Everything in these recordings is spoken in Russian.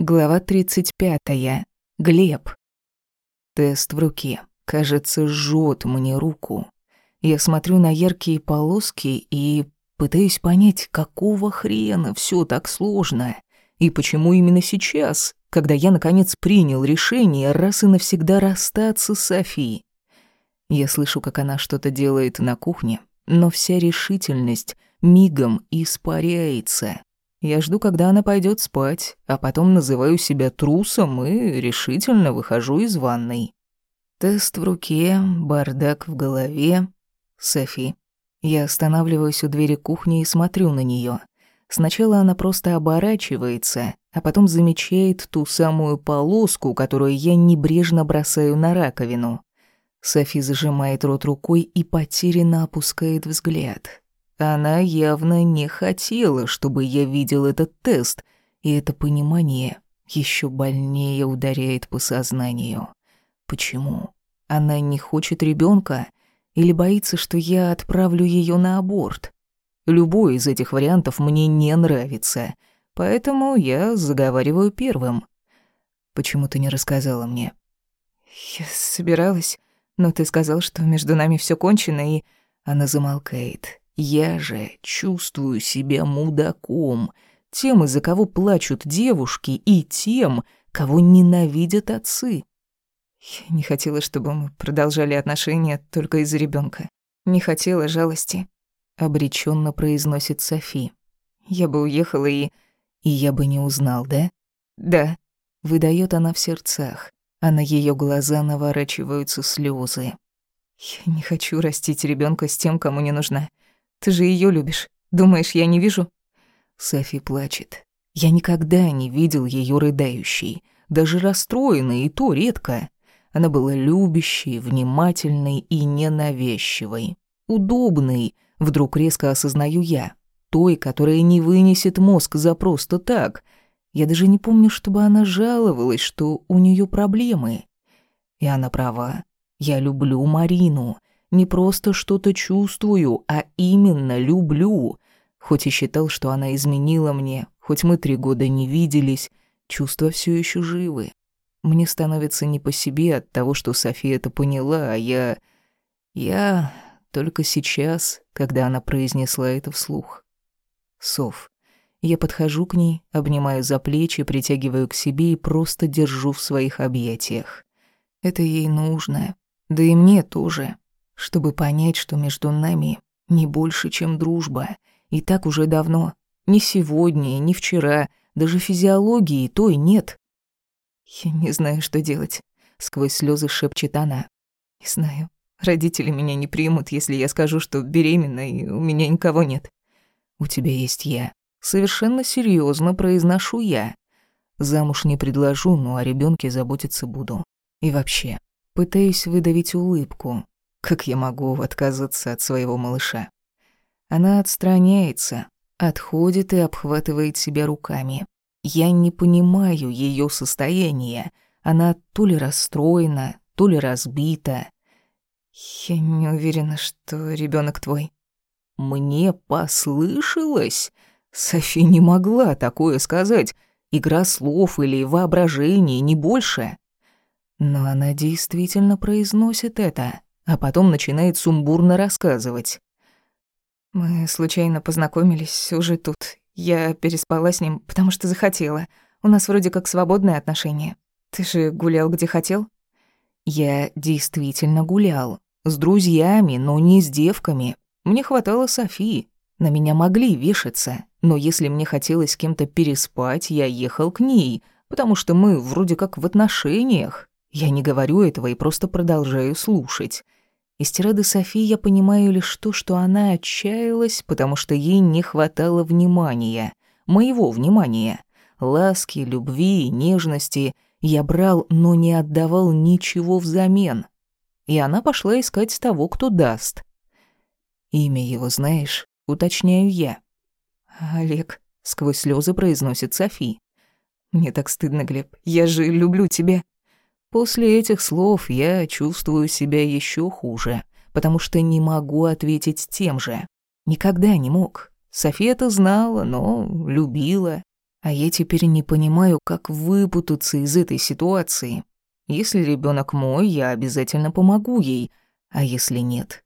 Глава 35. Глеб. Тест в руке. Кажется, жжет мне руку. Я смотрю на яркие полоски и пытаюсь понять, какого хрена все так сложно. И почему именно сейчас, когда я наконец принял решение раз и навсегда расстаться с Софией. Я слышу, как она что-то делает на кухне, но вся решительность мигом испаряется. Я жду, когда она пойдет спать, а потом называю себя трусом и решительно выхожу из ванной. Тест в руке, бардак в голове. Софи. Я останавливаюсь у двери кухни и смотрю на нее. Сначала она просто оборачивается, а потом замечает ту самую полоску, которую я небрежно бросаю на раковину. Софи зажимает рот рукой и потерянно опускает взгляд. Она явно не хотела, чтобы я видел этот тест, и это понимание еще больнее ударяет по сознанию. Почему? Она не хочет ребенка или боится, что я отправлю ее на аборт? Любой из этих вариантов мне не нравится, поэтому я заговариваю первым. Почему ты не рассказала мне? Я собиралась, но ты сказал, что между нами все кончено, и она замолкает. Я же чувствую себя мудаком, тем, из-за кого плачут девушки, и тем, кого ненавидят отцы. Я не хотела, чтобы мы продолжали отношения только из-за ребенка. Не хотела жалости, обреченно произносит Софи. Я бы уехала и и я бы не узнал, да? Да, выдает она в сердцах, а на ее глаза наворачиваются слезы. Я не хочу растить ребенка с тем, кому не нужна. Ты же ее любишь. Думаешь, я не вижу?» Софи плачет. Я никогда не видел ее рыдающей, даже расстроенной, и то редко. Она была любящей, внимательной и ненавязчивой. Удобной, вдруг резко осознаю я. Той, которая не вынесет мозг за просто так. Я даже не помню, чтобы она жаловалась, что у нее проблемы. И она права. Я люблю Марину. Не просто что-то чувствую, а именно люблю. Хоть и считал, что она изменила мне, хоть мы три года не виделись, чувства все еще живы. Мне становится не по себе от того, что София это поняла, а я... Я только сейчас, когда она произнесла это вслух. Сов. Я подхожу к ней, обнимаю за плечи, притягиваю к себе и просто держу в своих объятиях. Это ей нужно, да и мне тоже чтобы понять, что между нами не больше, чем дружба. И так уже давно. Ни сегодня, ни вчера, даже физиологии той нет. Я не знаю, что делать, сквозь слезы шепчет она. Не знаю. Родители меня не примут, если я скажу, что беременна и у меня никого нет. У тебя есть я. Совершенно серьезно произношу я. Замуж не предложу, но о ребенке заботиться буду. И вообще, пытаюсь выдавить улыбку, как я могу отказаться от своего малыша? Она отстраняется, отходит и обхватывает себя руками. Я не понимаю ее состояние. Она то ли расстроена, то ли разбита. Я не уверена, что ребенок твой. Мне послышалось. Софи не могла такое сказать. Игра слов или воображение, не больше. Но она действительно произносит это а потом начинает сумбурно рассказывать. «Мы случайно познакомились уже тут. Я переспала с ним, потому что захотела. У нас вроде как свободные отношения. Ты же гулял где хотел?» «Я действительно гулял. С друзьями, но не с девками. Мне хватало Софии. На меня могли вешаться. Но если мне хотелось с кем-то переспать, я ехал к ней, потому что мы вроде как в отношениях. Я не говорю этого и просто продолжаю слушать. Из тирады Софии я понимаю лишь то, что она отчаялась, потому что ей не хватало внимания, моего внимания, ласки, любви нежности. Я брал, но не отдавал ничего взамен. И она пошла искать того, кто даст. Имя его знаешь, уточняю я. «Олег», — сквозь слезы произносит Софи. «Мне так стыдно, Глеб. Я же люблю тебя». После этих слов я чувствую себя еще хуже, потому что не могу ответить тем же. Никогда не мог. София это знала, но любила. А я теперь не понимаю, как выпутаться из этой ситуации. Если ребенок мой, я обязательно помогу ей, а если нет?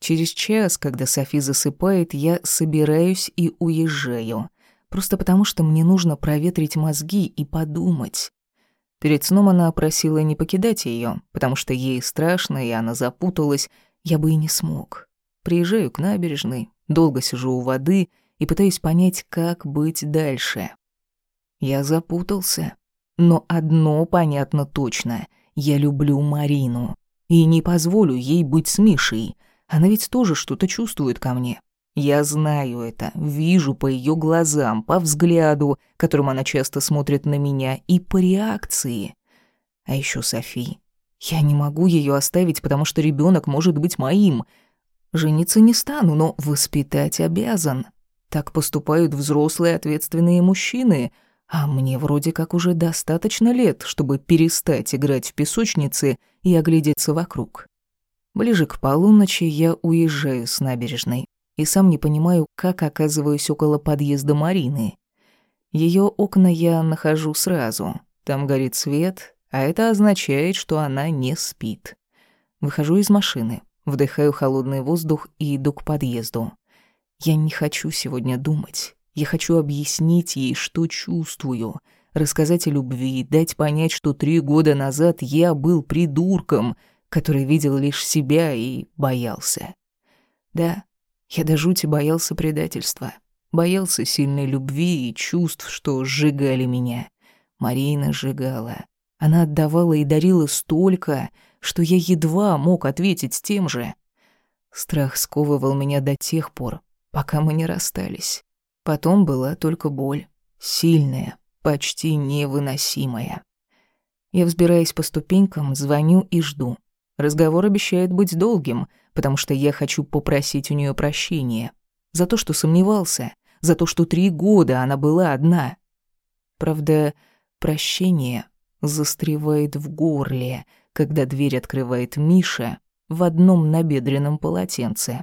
Через час, когда Софи засыпает, я собираюсь и уезжаю. Просто потому, что мне нужно проветрить мозги и подумать. Перед сном она просила не покидать ее, потому что ей страшно, и она запуталась. Я бы и не смог. Приезжаю к набережной, долго сижу у воды и пытаюсь понять, как быть дальше. Я запутался. Но одно понятно точно. Я люблю Марину. И не позволю ей быть с Мишей. Она ведь тоже что-то чувствует ко мне. Я знаю это, вижу по ее глазам, по взгляду, которым она часто смотрит на меня, и по реакции. А еще Софи. Я не могу ее оставить, потому что ребенок может быть моим. Жениться не стану, но воспитать обязан. Так поступают взрослые ответственные мужчины — а мне вроде как уже достаточно лет, чтобы перестать играть в песочнице и оглядеться вокруг. Ближе к полуночи я уезжаю с набережной и сам не понимаю, как оказываюсь около подъезда Марины. Ее окна я нахожу сразу. Там горит свет, а это означает, что она не спит. Выхожу из машины, вдыхаю холодный воздух и иду к подъезду. Я не хочу сегодня думать. Я хочу объяснить ей, что чувствую, рассказать о любви, дать понять, что три года назад я был придурком, который видел лишь себя и боялся. Да, я до жути боялся предательства, боялся сильной любви и чувств, что сжигали меня. Марина сжигала. Она отдавала и дарила столько, что я едва мог ответить тем же. Страх сковывал меня до тех пор, пока мы не расстались. Потом была только боль. Сильная, почти невыносимая. Я взбираюсь по ступенькам, звоню и жду. Разговор обещает быть долгим, потому что я хочу попросить у нее прощения. За то, что сомневался, за то, что три года она была одна. Правда, прощение застревает в горле, когда дверь открывает Миша в одном набедренном полотенце.